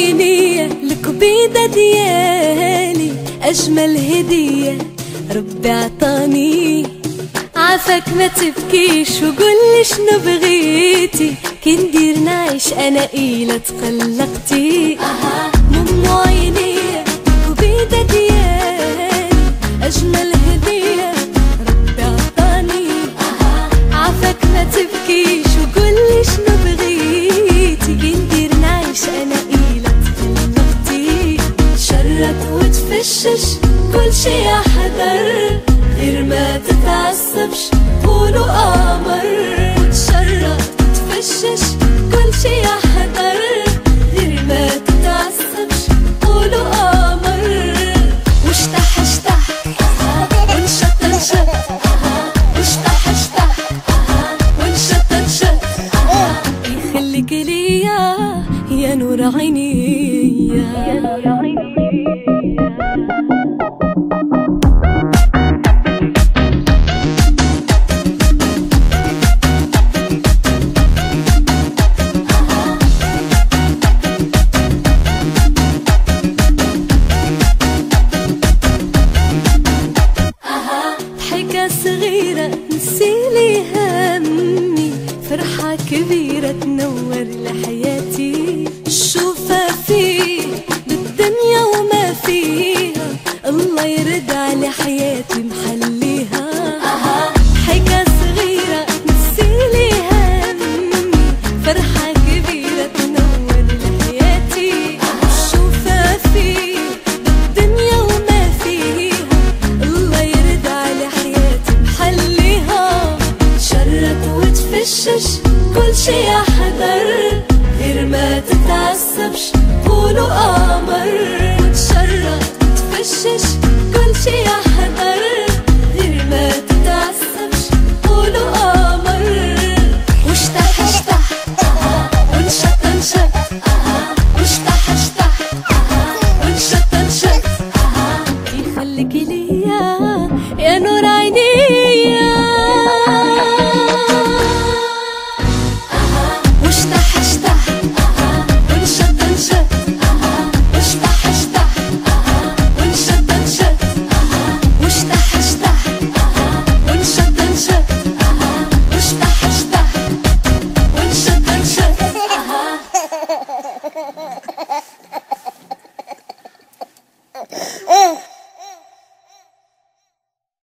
عيني الكبيدة ديالي أجمل هدية. ربي عطاني عافاك ما تبكيش وقولي شنو بغيتي. كي ندير نعيش أنا إلا تقلقتي. أها. كل شي حذر غير ما تتعصبش قولوا قمر وتشرط تفشش كل شي حذر غير ما تتعصبش قولوا قمر واشتح اشتح. وانشط انشط واشتح اشتح وانشط انشط يخليك ليا يا نور عيني. يا نور عيني. تنور